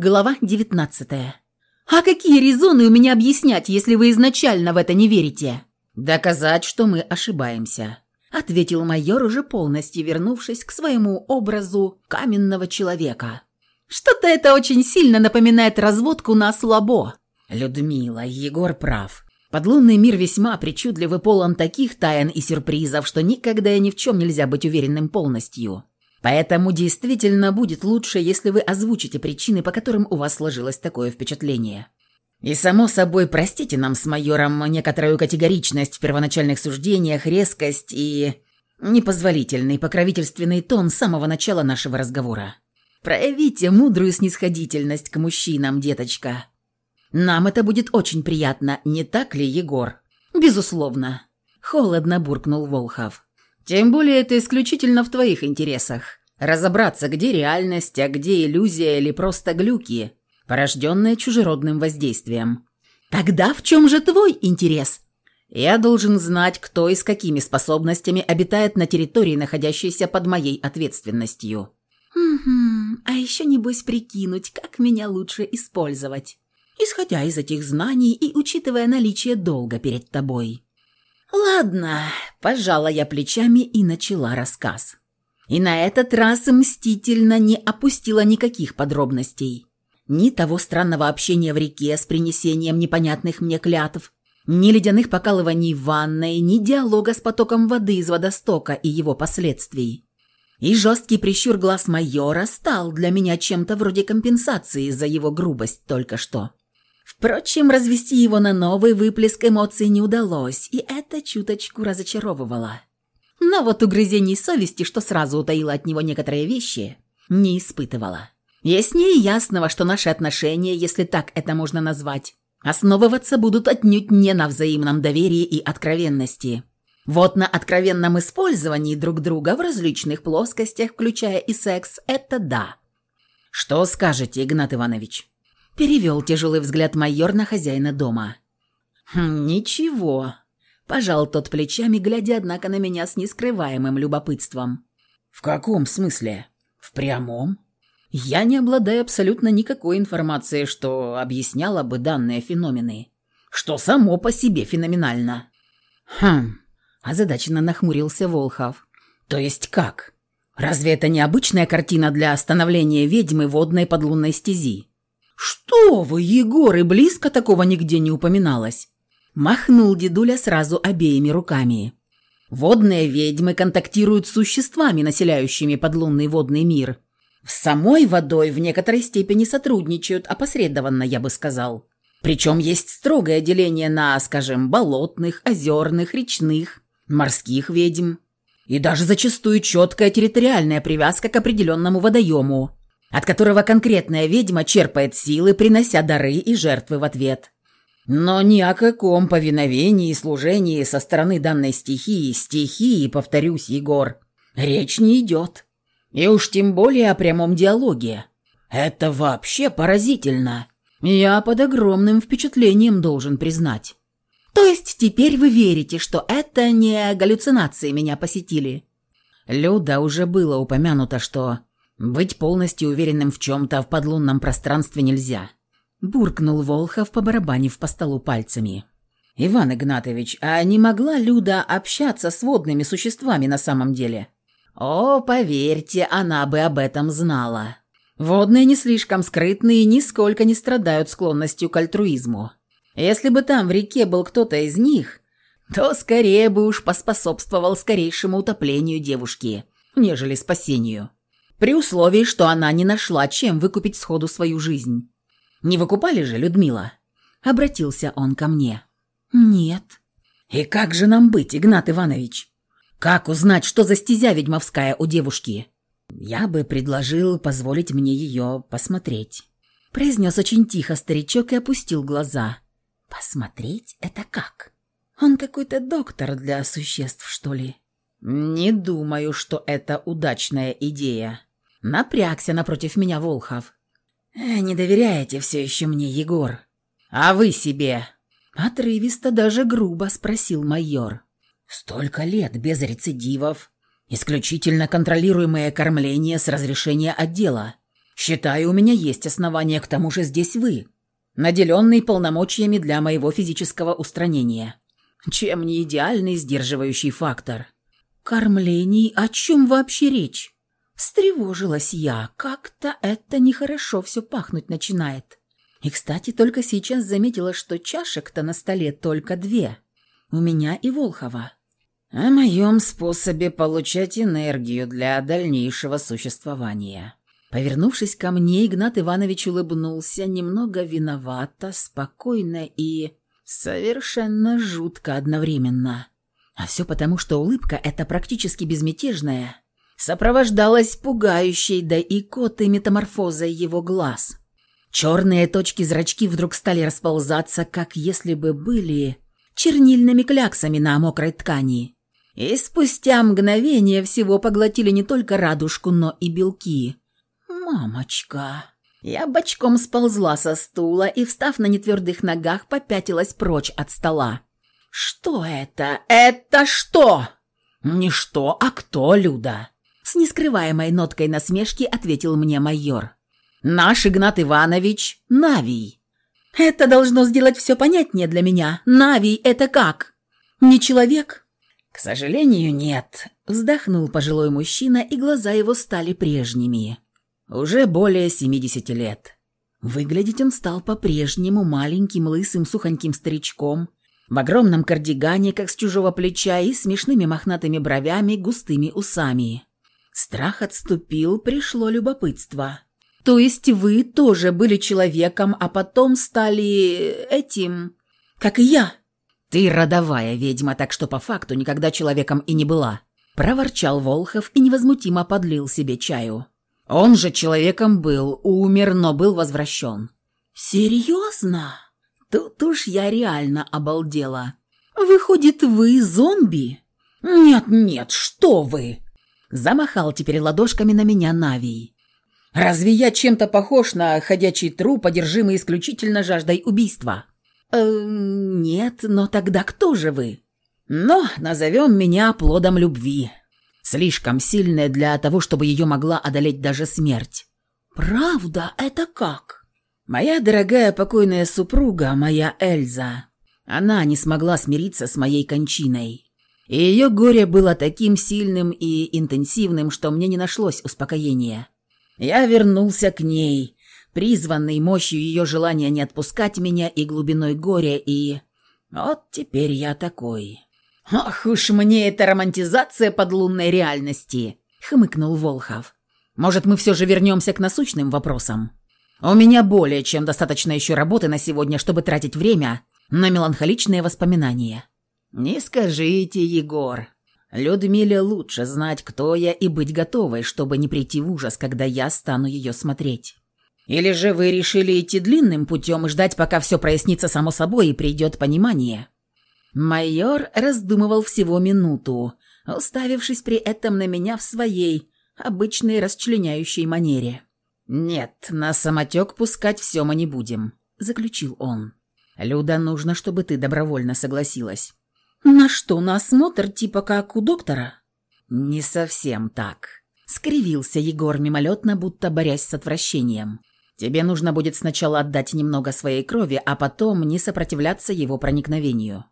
Глава 19. «А какие резоны у меня объяснять, если вы изначально в это не верите?» «Доказать, что мы ошибаемся», — ответил майор, уже полностью вернувшись к своему образу каменного человека. «Что-то это очень сильно напоминает разводку на слабо». «Людмила, Егор прав. Подлунный мир весьма причудлив и полон таких тайн и сюрпризов, что никогда и ни в чем нельзя быть уверенным полностью. Поэтому действительно будет лучше, если вы озвучите причины, по которым у вас сложилось такое впечатление. И, само собой, простите нам с майором некоторую категоричность в первоначальных суждениях, резкость и непозволительный покровительственный тон с самого начала нашего разговора. Проявите мудрую снисходительность к мужчинам, деточка. Нам это будет очень приятно, не так ли, Егор? Безусловно. Холодно буркнул Волхов. Тем более это исключительно в твоих интересах. Разобраться, где реальность, а где иллюзия или просто глюки, порожденные чужеродным воздействием. Тогда в чем же твой интерес? Я должен знать, кто и с какими способностями обитает на территории, находящейся под моей ответственностью. Угу, а еще небось прикинуть, как меня лучше использовать, исходя из этих знаний и учитывая наличие долга перед тобой. «Ладно», – пожала я плечами и начала рассказ. И на этот раз мстительно не опустила никаких подробностей. Ни того странного общения в реке с принесением непонятных мне клятв, ни ледяных покалываний в ванной, ни диалога с потоком воды из водостока и его последствий. И жесткий прищур глаз майора стал для меня чем-то вроде компенсации за его грубость только что. Впрочем, развести его на новый выплеск эмоций не удалось, и это чуточку разочаровывало. Но вот угрызений совести, что сразу утаило от него некоторые вещи, не испытывала. Яснее ясного, что наши отношения, если так это можно назвать, основываться будут отнюдь не на взаимном доверии и откровенности. Вот на откровенном использовании друг друга в различных плоскостях, включая и секс, это да. «Что скажете, Игнат Иванович?» Перевел тяжелый взгляд майор на хозяина дома. «Хм, «Ничего», – пожал тот плечами, глядя, однако, на меня с нескрываемым любопытством. «В каком смысле? В прямом?» «Я не обладаю абсолютно никакой информацией, что объясняло бы данные феномены. Что само по себе феноменально». «Хм», – озадаченно нахмурился Волхов. «То есть как? Разве это не обычная картина для остановления ведьмы водной подлунной стези?» «Что вы, Егор, и близко такого нигде не упоминалось!» Махнул дедуля сразу обеими руками. «Водные ведьмы контактируют с существами, населяющими подлунный водный мир. С самой водой в некоторой степени сотрудничают, опосредованно, я бы сказал. Причем есть строгое деление на, скажем, болотных, озерных, речных, морских ведьм. И даже зачастую четкая территориальная привязка к определенному водоему – от которого конкретная ведьма черпает силы, принося дары и жертвы в ответ. Но ни о каком повиновении и служении со стороны данной стихии, стихии, повторюсь, Егор, речь не идет. И уж тем более о прямом диалоге. Это вообще поразительно. Я под огромным впечатлением должен признать. То есть теперь вы верите, что это не галлюцинации меня посетили? Люда уже было упомянуто, что быть полностью уверенным в чем-то в подлунном пространстве нельзя. Буркнул Волхов, побарабанив по столу пальцами. «Иван Игнатович, а не могла Люда общаться с водными существами на самом деле?» «О, поверьте, она бы об этом знала. Водные не слишком скрытные и нисколько не страдают склонностью к альтруизму. Если бы там в реке был кто-то из них, то скорее бы уж поспособствовал скорейшему утоплению девушки, нежели спасению при условии, что она не нашла, чем выкупить сходу свою жизнь. Не выкупали же, Людмила?» Обратился он ко мне. «Нет». «И как же нам быть, Игнат Иванович? Как узнать, что за стезя ведьмовская у девушки?» «Я бы предложил позволить мне ее посмотреть», – произнес очень тихо старичок и опустил глаза. «Посмотреть – это как? Он какой-то доктор для существ, что ли?» «Не думаю, что это удачная идея», Напрягся напротив меня Волхов. «Э, «Не доверяете все еще мне, Егор?» «А вы себе?» Отрывисто, даже грубо спросил майор. «Столько лет без рецидивов. Исключительно контролируемое кормление с разрешения отдела. Считаю, у меня есть основания, к тому же здесь вы, наделенный полномочиями для моего физического устранения. Чем не идеальный сдерживающий фактор? Кормлений, о чем вообще речь? Встревожилась я, как-то это нехорошо все пахнуть начинает. И, кстати, только сейчас заметила, что чашек-то на столе только две. У меня и Волхова. О моем способе получать энергию для дальнейшего существования. Повернувшись ко мне, Игнат Иванович улыбнулся немного виновато, спокойно и совершенно жутко одновременно. А все потому, что улыбка эта практически безмятежная сопровождалась пугающей, да и котой метаморфозой его глаз. Черные точки зрачки вдруг стали расползаться, как если бы были чернильными кляксами на мокрой ткани. И спустя мгновение всего поглотили не только радужку, но и белки. «Мамочка!» Я бочком сползла со стула и, встав на нетвердых ногах, попятилась прочь от стола. «Что это? Это что?» «Не что, а кто, Люда?» С нескрываемой ноткой насмешки ответил мне майор. «Наш Игнат Иванович – Навий». «Это должно сделать все понятнее для меня. Навий – это как? Не человек?» «К сожалению, нет», – вздохнул пожилой мужчина, и глаза его стали прежними. «Уже более 70 лет». Выглядеть он стал по-прежнему маленьким, лысым, сухоньким старичком, в огромном кардигане, как с чужого плеча, и смешными мохнатыми бровями, густыми усами. Страх отступил, пришло любопытство. То есть вы тоже были человеком, а потом стали этим, как и я? Ты родовая ведьма, так что по факту никогда человеком и не была. Проворчал Волхов и невозмутимо подлил себе чаю. Он же человеком был, умер, но был возвращен. Серьезно? Тут уж я реально обалдела. Выходит, вы зомби? Нет, нет, что вы? Замахал теперь ладошками на меня Навий. «Разве я чем-то похож на ходячий труп, одержимый исключительно жаждой убийства?» «Э, «Нет, но тогда кто же вы?» «Но назовем меня плодом любви. Слишком сильная для того, чтобы ее могла одолеть даже смерть». «Правда? Это как?» «Моя дорогая покойная супруга, моя Эльза, она не смогла смириться с моей кончиной. И ее горе было таким сильным и интенсивным, что мне не нашлось успокоения. Я вернулся к ней, призванный мощью ее желания не отпускать меня и глубиной горя, и... Вот теперь я такой. «Ох уж мне эта романтизация подлунной реальности!» — хмыкнул Волхов. «Может, мы все же вернемся к насущным вопросам? У меня более чем достаточно еще работы на сегодня, чтобы тратить время на меланхоличные воспоминания». «Не скажите, Егор. Людмиле лучше знать, кто я, и быть готовой, чтобы не прийти в ужас, когда я стану ее смотреть. Или же вы решили идти длинным путем и ждать, пока все прояснится само собой и придет понимание?» Майор раздумывал всего минуту, уставившись при этом на меня в своей обычной расчленяющей манере. «Нет, на самотек пускать все мы не будем», — заключил он. «Люда, нужно, чтобы ты добровольно согласилась. «На что, на осмотр типа как у доктора?» «Не совсем так», — скривился Егор мимолетно, будто борясь с отвращением. «Тебе нужно будет сначала отдать немного своей крови, а потом не сопротивляться его проникновению.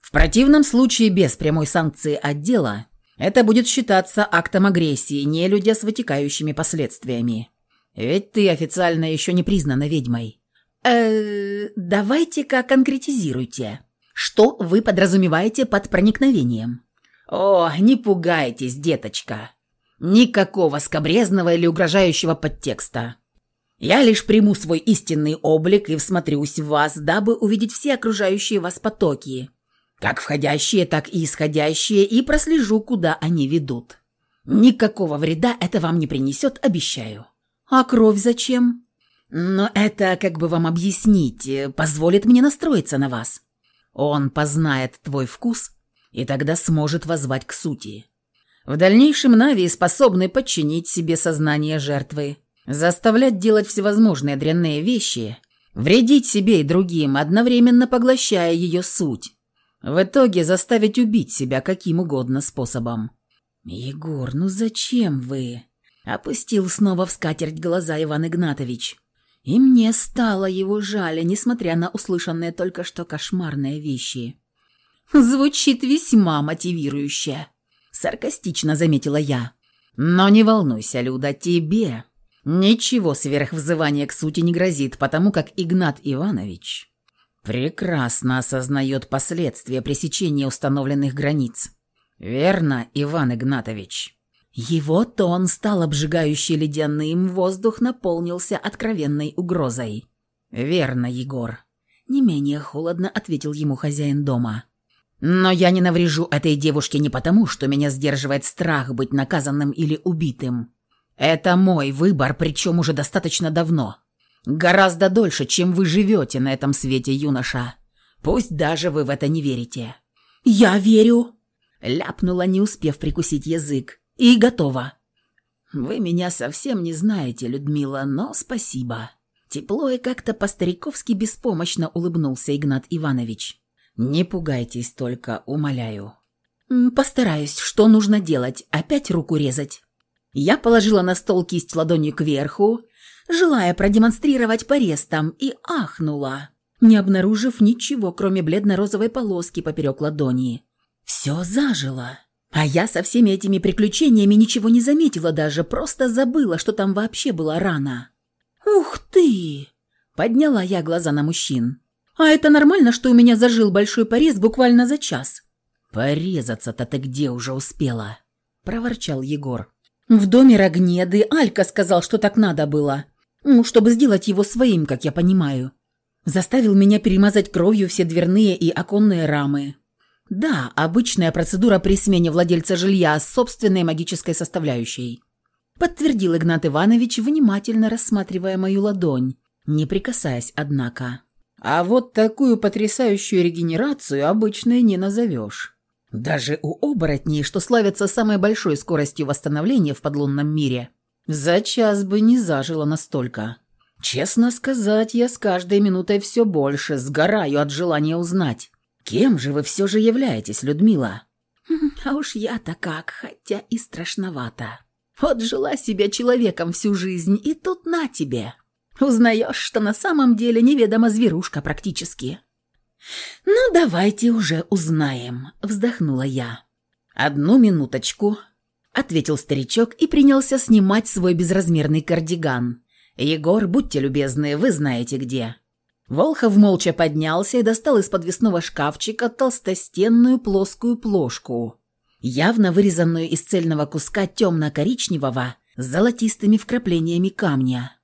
В противном случае, без прямой санкции отдела, это будет считаться актом агрессии, не людя с вытекающими последствиями. Ведь ты официально еще не признана ведьмой». «Э, давайте-ка конкретизируйте», что вы подразумеваете под проникновением? О, не пугайтесь, деточка. Никакого скобрезного или угрожающего подтекста. Я лишь приму свой истинный облик и всмотрюсь в вас, дабы увидеть все окружающие вас потоки, как входящие, так и исходящие, и прослежу, куда они ведут. Никакого вреда это вам не принесет, обещаю. А кровь зачем? Но это, как бы вам объяснить, позволит мне настроиться на вас. Он познает твой вкус и тогда сможет возвать к сути. В дальнейшем Нави способны подчинить себе сознание жертвы, заставлять делать всевозможные дрянные вещи, вредить себе и другим, одновременно поглощая ее суть. В итоге заставить убить себя каким угодно способом. «Егор, ну зачем вы?» Опустил снова в скатерть глаза Иван Игнатович. И мне стало его жаль, несмотря на услышанные только что кошмарные вещи. «Звучит весьма мотивирующе», — саркастично заметила я. «Но не волнуйся, Люда, тебе ничего сверхвзывания к сути не грозит, потому как Игнат Иванович прекрасно осознает последствия пресечения установленных границ. Верно, Иван Игнатович?» Его тон стал обжигающий ледяным, воздух наполнился откровенной угрозой. «Верно, Егор», — не менее холодно ответил ему хозяин дома. «Но я не наврежу этой девушке не потому, что меня сдерживает страх быть наказанным или убитым. Это мой выбор, причем уже достаточно давно. Гораздо дольше, чем вы живете на этом свете, юноша. Пусть даже вы в это не верите». «Я верю», — ляпнула, не успев прикусить язык. И готово. Вы меня совсем не знаете, Людмила, но спасибо. Тепло и как-то по-стариковски беспомощно улыбнулся Игнат Иванович. Не пугайтесь только, умоляю. Постараюсь, что нужно делать, опять руку резать. Я положила на стол кисть ладонью кверху, желая продемонстрировать порез там, и ахнула, не обнаружив ничего, кроме бледно-розовой полоски поперек ладони. Все зажило. А я со всеми этими приключениями ничего не заметила даже, просто забыла, что там вообще была рана. «Ух ты!» – подняла я глаза на мужчин. «А это нормально, что у меня зажил большой порез буквально за час?» «Порезаться-то ты где уже успела?» – проворчал Егор. «В доме Рогнеды Алька сказал, что так надо было. Ну, чтобы сделать его своим, как я понимаю. Заставил меня перемазать кровью все дверные и оконные рамы. Да, обычная процедура при смене владельца жилья с собственной магической составляющей. Подтвердил Игнат Иванович, внимательно рассматривая мою ладонь, не прикасаясь, однако. А вот такую потрясающую регенерацию обычной не назовешь. Даже у оборотней, что славятся самой большой скоростью восстановления в подлунном мире, за час бы не зажило настолько. Честно сказать, я с каждой минутой все больше сгораю от желания узнать, Кем же вы все же являетесь, Людмила? А уж я-то как, хотя и страшновато. Вот жила себя человеком всю жизнь, и тут на тебе. Узнаешь, что на самом деле неведома зверушка практически. «Ну, давайте уже узнаем», — вздохнула я. «Одну минуточку», — ответил старичок и принялся снимать свой безразмерный кардиган. «Егор, будьте любезны, вы знаете где». Волхов молча поднялся и достал из подвесного шкафчика толстостенную плоскую плошку, явно вырезанную из цельного куска темно-коричневого с золотистыми вкраплениями камня.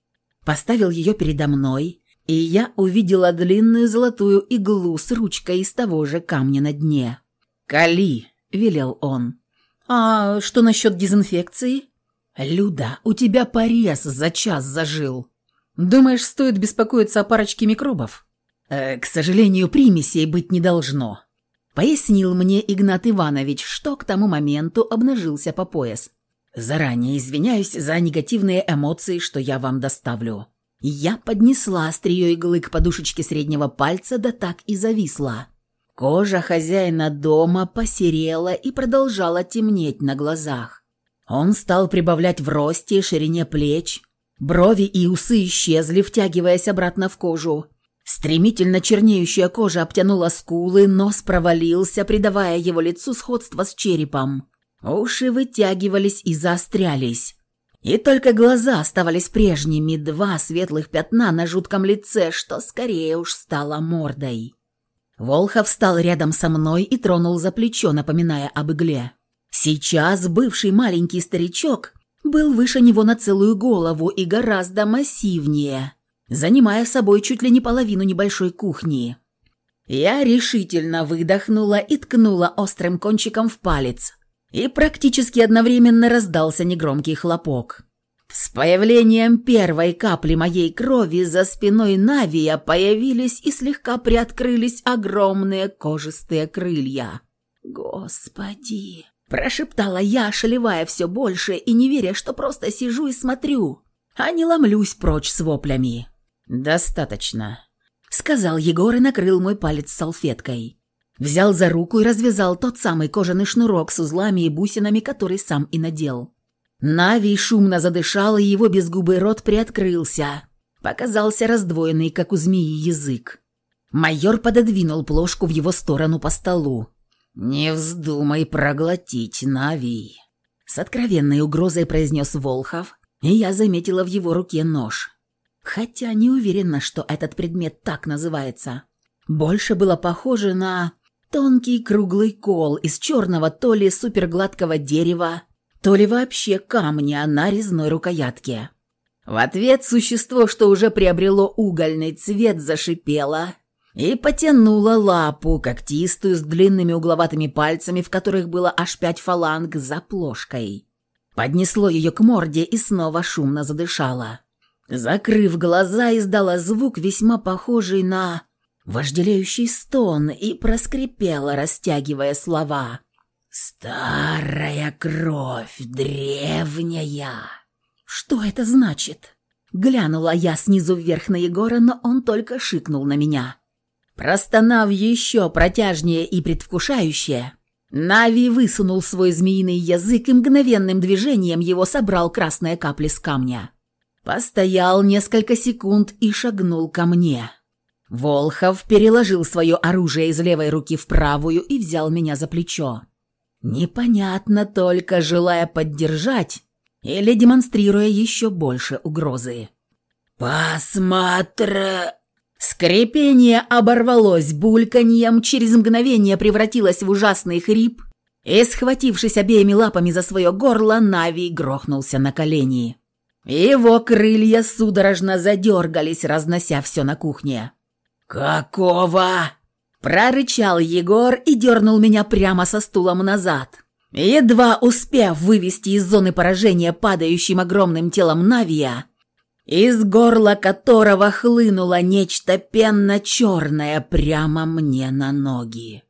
Поставил ее передо мной, и я увидела длинную золотую иглу с ручкой из того же камня на дне. «Кали!» – велел он. «А что насчет дезинфекции?» «Люда, у тебя порез за час зажил!» Думаешь, стоит беспокоиться о парочке микробов? Э, к сожалению, примесей быть не должно. Пояснил мне Игнат Иванович, что к тому моменту обнажился по пояс. Заранее извиняюсь за негативные эмоции, что я вам доставлю. Я поднесла острие иглы к подушечке среднего пальца, да так и зависла. Кожа хозяина дома посерела и продолжала темнеть на глазах. Он стал прибавлять в росте и ширине плеч, Брови и усы исчезли, втягиваясь обратно в кожу. Стремительно чернеющая кожа обтянула скулы, нос провалился, придавая его лицу сходство с черепом. Уши вытягивались и заострялись. И только глаза оставались прежними, два светлых пятна на жутком лице, что скорее уж стало мордой. Волхов встал рядом со мной и тронул за плечо, напоминая об игле. Сейчас бывший маленький старичок был выше него на целую голову и гораздо массивнее, занимая собой чуть ли не половину небольшой кухни. Я решительно выдохнула и ткнула острым кончиком в палец, и практически одновременно раздался негромкий хлопок. С появлением первой капли моей крови за спиной Навия появились и слегка приоткрылись огромные кожистые крылья. Господи! Прошептала я, шалевая все больше и не веря, что просто сижу и смотрю, а не ломлюсь прочь с воплями. «Достаточно», — сказал Егор и накрыл мой палец салфеткой. Взял за руку и развязал тот самый кожаный шнурок с узлами и бусинами, который сам и надел. Нави шумно задышал, и его безгубый рот приоткрылся. Показался раздвоенный, как у змеи, язык. Майор пододвинул плошку в его сторону по столу. «Не вздумай проглотить, Нави!» С откровенной угрозой произнес Волхов, и я заметила в его руке нож. Хотя не уверена, что этот предмет так называется. Больше было похоже на тонкий круглый кол из черного то ли супергладкого дерева, то ли вообще камня на резной рукоятке. В ответ существо, что уже приобрело угольный цвет, зашипело и потянуло лапу, когтистую, с длинными угловатыми пальцами, в которых было аж пять фаланг за плошкой. Поднесло ее к морде и снова шумно задышало. Закрыв глаза, издала звук, весьма похожий на вожделеющий стон, и проскрипела, растягивая слова. «Старая кровь, древняя!» «Что это значит?» Глянула я снизу вверх на Егора, но он только шикнул на меня. Простонав еще протяжнее и предвкушающе, Нави высунул свой змеиный язык и мгновенным движением его собрал красные капли с камня. Постоял несколько секунд и шагнул ко мне. Волхов переложил свое оружие из левой руки в правую и взял меня за плечо. Непонятно только, желая поддержать или демонстрируя еще больше угрозы. «Посмотри!» Скрипение оборвалось бульканьем, через мгновение превратилось в ужасный хрип, и, схватившись обеими лапами за свое горло, Нави грохнулся на колени. Его крылья судорожно задергались, разнося все на кухне. «Какого?» – прорычал Егор и дернул меня прямо со стулом назад. Едва успев вывести из зоны поражения падающим огромным телом Навия, из горла которого хлынуло нечто пенно-черное прямо мне на ноги.